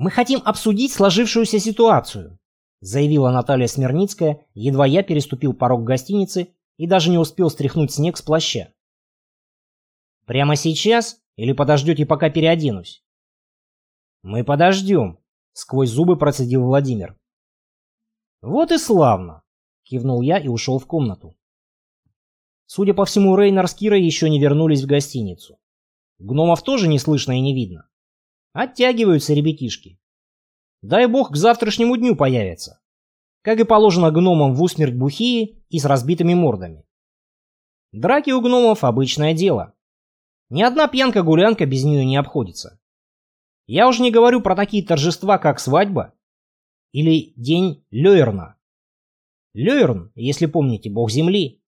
«Мы хотим обсудить сложившуюся ситуацию», заявила Наталья Смирницкая, едва я переступил порог гостиницы и даже не успел стряхнуть снег с плаща. «Прямо сейчас или подождете, пока переоденусь?» «Мы подождем», — сквозь зубы процедил Владимир. «Вот и славно», — кивнул я и ушел в комнату. Судя по всему, Рейнар с Кирой еще не вернулись в гостиницу. Гномов тоже не слышно и не видно. Оттягиваются ребятишки. Дай бог к завтрашнему дню появятся. Как и положено гномам в усмерть бухие и с разбитыми мордами. Драки у гномов обычное дело. Ни одна пьянка-гулянка без нее не обходится. Я уж не говорю про такие торжества, как свадьба или день Лёерна. Лёерн, если помните, бог земли.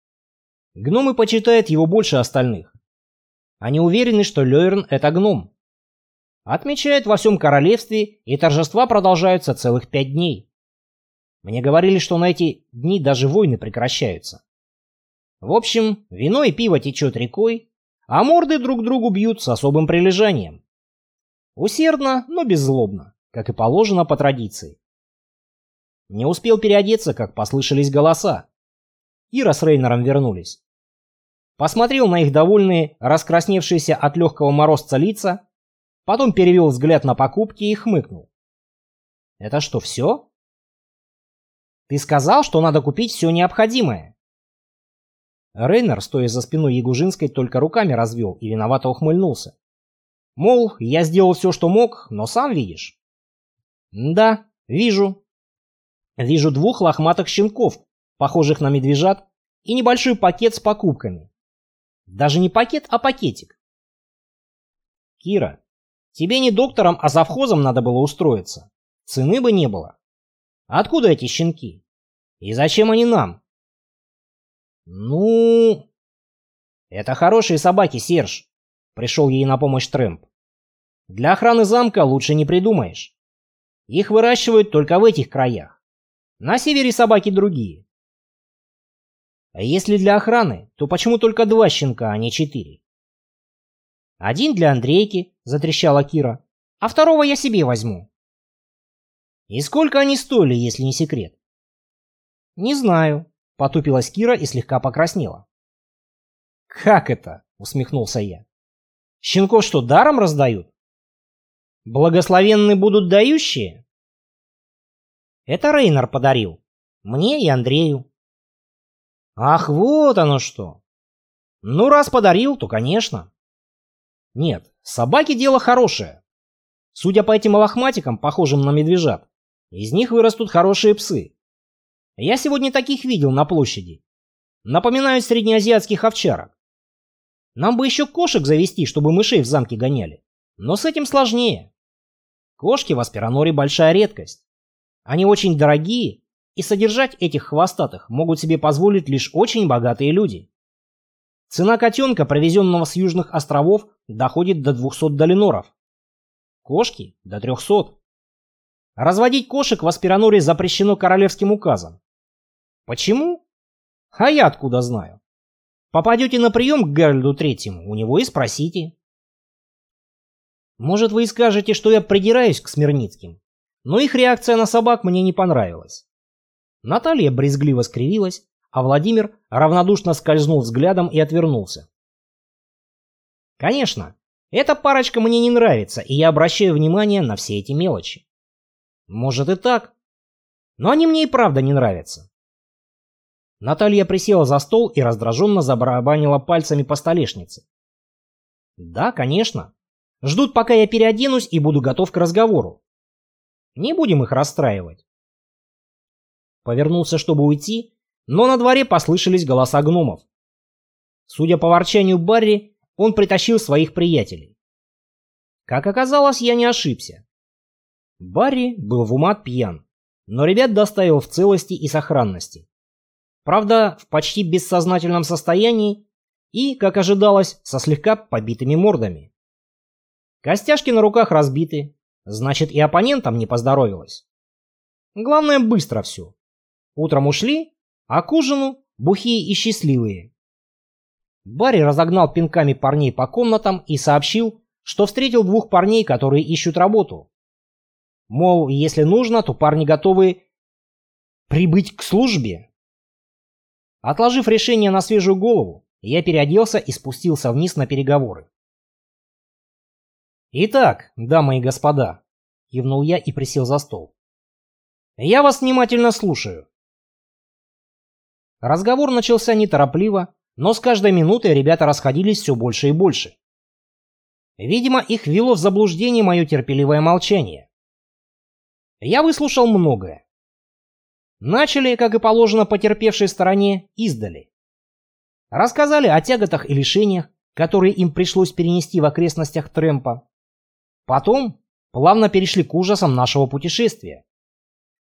Гномы почитают его больше остальных. Они уверены, что Лёерн — это гном отмечают во всем королевстве, и торжества продолжаются целых пять дней. Мне говорили, что на эти дни даже войны прекращаются. В общем, вино и пиво течет рекой, а морды друг другу бьют с особым прилежанием. Усердно, но беззлобно, как и положено по традиции. Не успел переодеться, как послышались голоса. Ира с Рейнером вернулись. Посмотрел на их довольные, раскрасневшиеся от легкого морозца лица Потом перевел взгляд на покупки и хмыкнул. «Это что, все?» «Ты сказал, что надо купить все необходимое». Рейнер, стоя за спиной Ягужинской, только руками развел и виновато ухмыльнулся. Мол, я сделал все, что мог, но сам видишь. Да, вижу. Вижу двух лохматых щенков, похожих на медвежат, и небольшой пакет с покупками. Даже не пакет, а пакетик. Кира, Тебе не доктором, а завхозом надо было устроиться. Цены бы не было. Откуда эти щенки? И зачем они нам? Ну... Это хорошие собаки, Серж. Пришел ей на помощь Трэмп. Для охраны замка лучше не придумаешь. Их выращивают только в этих краях. На севере собаки другие. А если для охраны, то почему только два щенка, а не четыре? Один для Андрейки, затрещала Кира, а второго я себе возьму. И сколько они стоили, если не секрет? Не знаю, потупилась Кира и слегка покраснела. Как это? усмехнулся я. Щенков что, даром раздают? Благословенны будут дающие? Это Рейнер подарил. Мне и Андрею. Ах, вот оно что. Ну, раз подарил, то, конечно. Нет, собаки дело хорошее. Судя по этим лохматикам, похожим на медвежат, из них вырастут хорошие псы. Я сегодня таких видел на площади. Напоминают среднеазиатских овчарок. Нам бы еще кошек завести, чтобы мышей в замке гоняли. Но с этим сложнее. Кошки в Аспираноре большая редкость. Они очень дорогие, и содержать этих хвостатых могут себе позволить лишь очень богатые люди. Цена котенка, провезенного с южных островов, доходит до 200 долиноров. Кошки – до 300. Разводить кошек в Аспираноре запрещено королевским указом. Почему? А я откуда знаю? Попадете на прием к Геральду Третьему, у него и спросите. Может, вы и скажете, что я придираюсь к Смирницким, но их реакция на собак мне не понравилась. Наталья брезгливо скривилась, а Владимир равнодушно скользнул взглядом и отвернулся. Конечно, эта парочка мне не нравится, и я обращаю внимание на все эти мелочи. Может и так, но они мне и правда не нравятся. Наталья присела за стол и раздраженно забарабанила пальцами по столешнице. Да, конечно. Ждут, пока я переоденусь и буду готов к разговору. Не будем их расстраивать. Повернулся, чтобы уйти, но на дворе послышались голоса гномов. Судя по ворчанию Барри, он притащил своих приятелей. Как оказалось, я не ошибся. Барри был в умат пьян, но ребят доставил в целости и сохранности. Правда, в почти бессознательном состоянии и, как ожидалось, со слегка побитыми мордами. Костяшки на руках разбиты, значит и оппонентам не поздоровилось. Главное, быстро все. Утром ушли, а к ужину бухие и счастливые. Барри разогнал пинками парней по комнатам и сообщил, что встретил двух парней, которые ищут работу. Мол, если нужно, то парни готовы прибыть к службе. Отложив решение на свежую голову, я переоделся и спустился вниз на переговоры. «Итак, дамы и господа», — кивнул я и присел за стол. «Я вас внимательно слушаю». Разговор начался неторопливо, но с каждой минутой ребята расходились все больше и больше. Видимо, их вело в заблуждение мое терпеливое молчание. Я выслушал многое. Начали, как и положено потерпевшей стороне, издали. Рассказали о тяготах и лишениях, которые им пришлось перенести в окрестностях Трэмпа. Потом плавно перешли к ужасам нашего путешествия.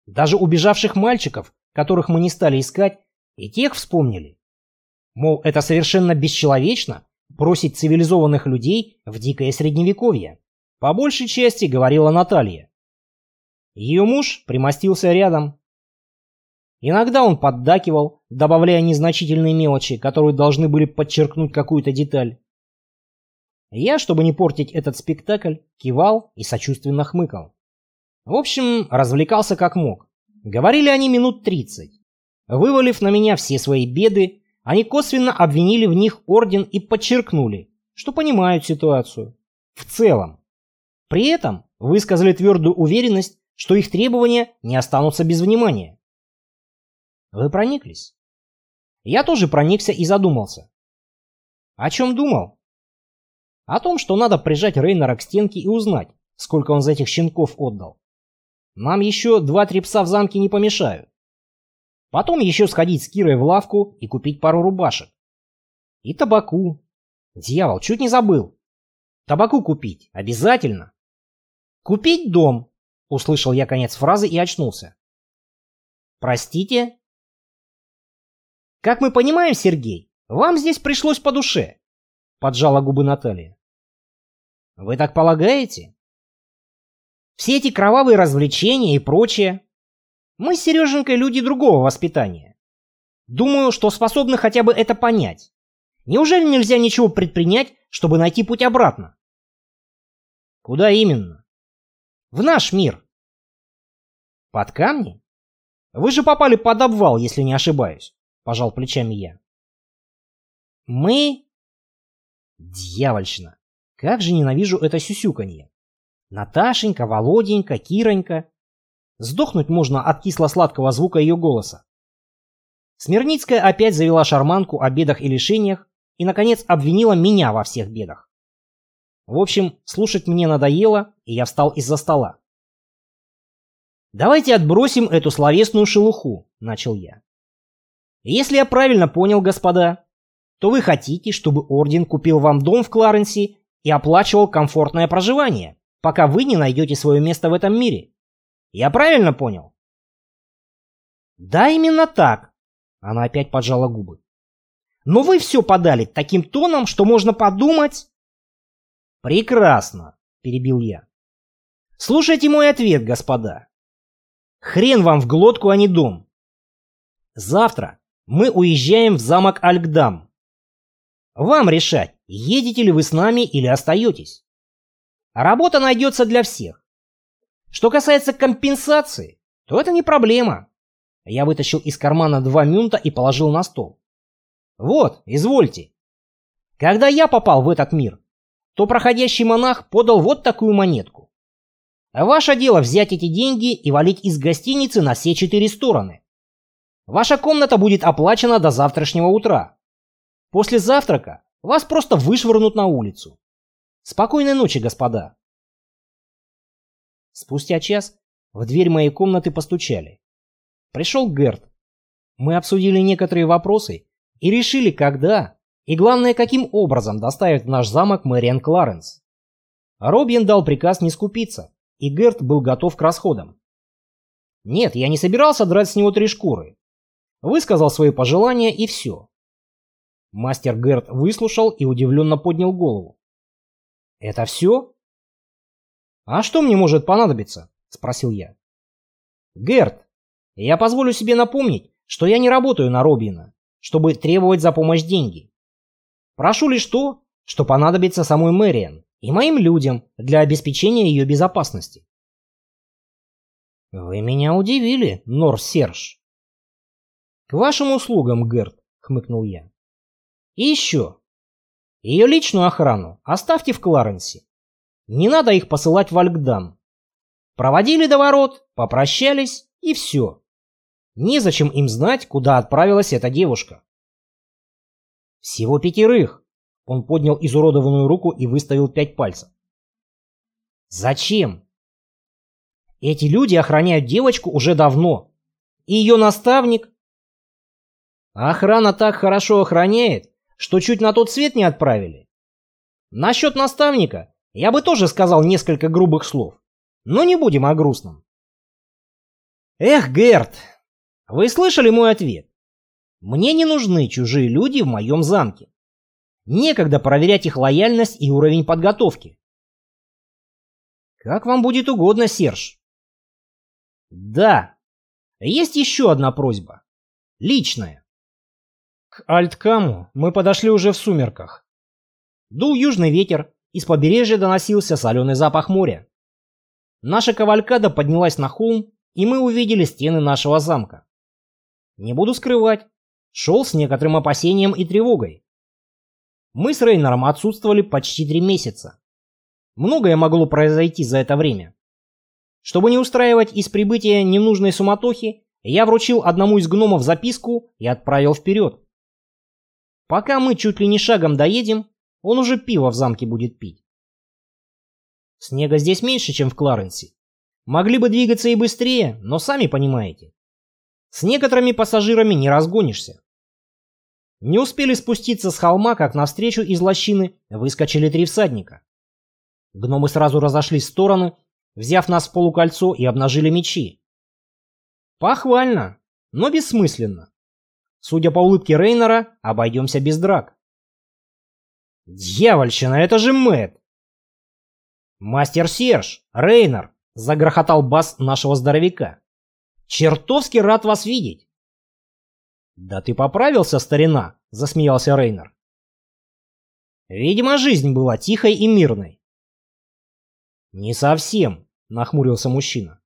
Даже убежавших мальчиков, которых мы не стали искать, и тех вспомнили. Мол, это совершенно бесчеловечно бросить цивилизованных людей в дикое средневековье. По большей части говорила Наталья. Ее муж примостился рядом. Иногда он поддакивал, добавляя незначительные мелочи, которые должны были подчеркнуть какую-то деталь. Я, чтобы не портить этот спектакль, кивал и сочувственно хмыкал. В общем, развлекался как мог. Говорили они минут тридцать. Вывалив на меня все свои беды, они косвенно обвинили в них орден и подчеркнули, что понимают ситуацию. В целом. При этом высказали твердую уверенность, что их требования не останутся без внимания. Вы прониклись? Я тоже проникся и задумался. О чем думал? О том, что надо прижать Рейнера к стенке и узнать, сколько он за этих щенков отдал. Нам еще два-три пса в замке не помешают. Потом еще сходить с Кирой в лавку и купить пару рубашек. И табаку. Дьявол, чуть не забыл. Табаку купить. Обязательно. Купить дом. Услышал я конец фразы и очнулся. Простите? Как мы понимаем, Сергей, вам здесь пришлось по душе. Поджала губы Наталья. Вы так полагаете? Все эти кровавые развлечения и прочее мы с Сереженькой люди другого воспитания. Думаю, что способны хотя бы это понять. Неужели нельзя ничего предпринять, чтобы найти путь обратно? Куда именно? В наш мир. Под камни? Вы же попали под обвал, если не ошибаюсь, пожал плечами я. Мы... Дьявольщина. Как же ненавижу это сюсюканье. Наташенька, Володенька, Киронька. Сдохнуть можно от кисло-сладкого звука ее голоса. Смирницкая опять завела шарманку о бедах и лишениях и, наконец, обвинила меня во всех бедах. В общем, слушать мне надоело, и я встал из-за стола. «Давайте отбросим эту словесную шелуху», — начал я. «Если я правильно понял, господа, то вы хотите, чтобы Орден купил вам дом в Кларенсе и оплачивал комфортное проживание, пока вы не найдете свое место в этом мире. Я правильно понял? Да, именно так. Она опять поджала губы. Но вы все подали таким тоном, что можно подумать... Прекрасно, перебил я. Слушайте мой ответ, господа. Хрен вам в глотку, а не дом. Завтра мы уезжаем в замок Алькдам. Вам решать, едете ли вы с нами или остаетесь. Работа найдется для всех. Что касается компенсации, то это не проблема. Я вытащил из кармана два мюнта и положил на стол. Вот, извольте. Когда я попал в этот мир, то проходящий монах подал вот такую монетку. Ваше дело взять эти деньги и валить из гостиницы на все четыре стороны. Ваша комната будет оплачена до завтрашнего утра. После завтрака вас просто вышвырнут на улицу. Спокойной ночи, господа. Спустя час в дверь моей комнаты постучали. Пришел Герт. Мы обсудили некоторые вопросы и решили, когда и, главное, каким образом доставить в наш замок Мэриан Кларенс. Робин дал приказ не скупиться, и Герт был готов к расходам. Нет, я не собирался драть с него три шкуры. Высказал свои пожелания и все. Мастер Герт выслушал и удивленно поднял голову. «Это все?» «А что мне может понадобиться?» – спросил я. «Герт, я позволю себе напомнить, что я не работаю на Робина, чтобы требовать за помощь деньги. Прошу лишь то, что понадобится самой Мэриан и моим людям для обеспечения ее безопасности. Вы меня удивили, Нор Серж. К вашим услугам, Герт, хмыкнул я. И еще. Ее личную охрану оставьте в Кларенсе. Не надо их посылать в Альгдам. Проводили до ворот, попрощались и все. Незачем им знать, куда отправилась эта девушка. Всего пятерых. Он поднял изуродованную руку и выставил пять пальцев. Зачем? Эти люди охраняют девочку уже давно. И ее наставник... Охрана так хорошо охраняет, что чуть на тот свет не отправили. Насчет наставника я бы тоже сказал несколько грубых слов. Но не будем о грустном. Эх, Герт, вы слышали мой ответ? Мне не нужны чужие люди в моем замке. Некогда проверять их лояльность и уровень подготовки. Как вам будет угодно, Серж. Да. Есть еще одна просьба. Личная. К Альткаму мы подошли уже в сумерках. Дул южный ветер, из побережья доносился соленый запах моря. Наша кавалькада поднялась на холм, и мы увидели стены нашего замка. Не буду скрывать, шел с некоторым опасением и тревогой. Мы с Рейнером отсутствовали почти три месяца. Многое могло произойти за это время. Чтобы не устраивать из прибытия ненужной суматохи, я вручил одному из гномов записку и отправил вперед. Пока мы чуть ли не шагом доедем, он уже пиво в замке будет пить. Снега здесь меньше, чем в Кларенсе. Могли бы двигаться и быстрее, но сами понимаете. С некоторыми пассажирами не разгонишься. Не успели спуститься с холма, как навстречу из лощины выскочили три всадника. Гномы сразу разошлись в стороны, взяв нас в полукольцо и обнажили мечи. Похвально, но бессмысленно. Судя по улыбке Рейнера, обойдемся без драк. Дьявольщина, это же Мэтт! «Мастер Серж! Рейнер!» — загрохотал бас нашего здоровяка. «Чертовски рад вас видеть!» «Да ты поправился, старина!» — засмеялся Рейнер. «Видимо, жизнь была тихой и мирной». «Не совсем», — нахмурился мужчина.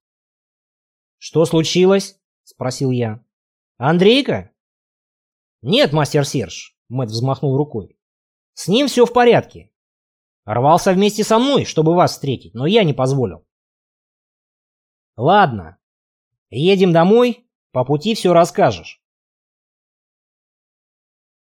«Что случилось?» — спросил я. «Андрейка?» «Нет, мастер Серж», — Мэтт взмахнул рукой. «С ним все в порядке. Рвался вместе со мной, чтобы вас встретить, но я не позволил. Ладно. Едем домой, по пути все расскажешь.